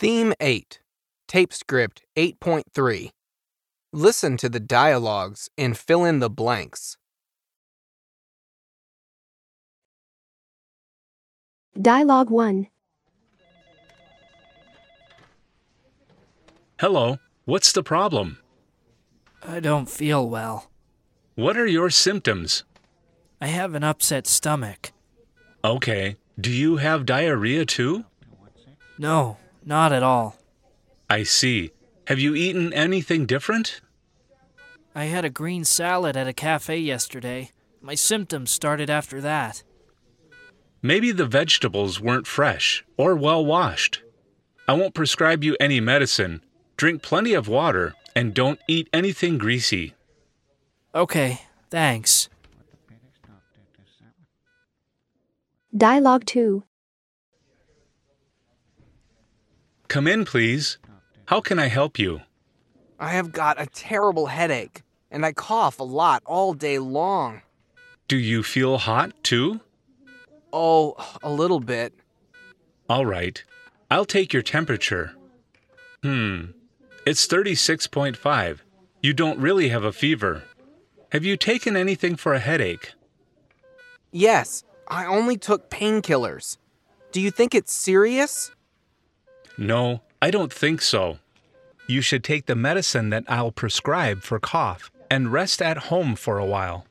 Theme 8, Tape Script 8.3. Listen to the dialogues and fill in the blanks. Dialogue 1. Hello, what's the problem? I don't feel well. What are your symptoms? I have an upset stomach. Okay, do you have diarrhea too? No, not at all. I see. Have you eaten anything different? I had a green salad at a cafe yesterday. My symptoms started after that. Maybe the vegetables weren't fresh or well washed. I won't prescribe you any medicine. Drink plenty of water and don't eat anything greasy. Okay, thanks. Dialogue 2. Come in, please. How can I help you? I have got a terrible headache, and I cough a lot all day long. Do you feel hot too? Oh, a little bit. All right. I'll take your temperature. Hmm. It's 36.5. You don't really have a fever. Have you taken anything for a headache? Yes, I only took painkillers. Do you think it's serious? No, I don't think so. You should take the medicine that I'll prescribe for cough and rest at home for a while.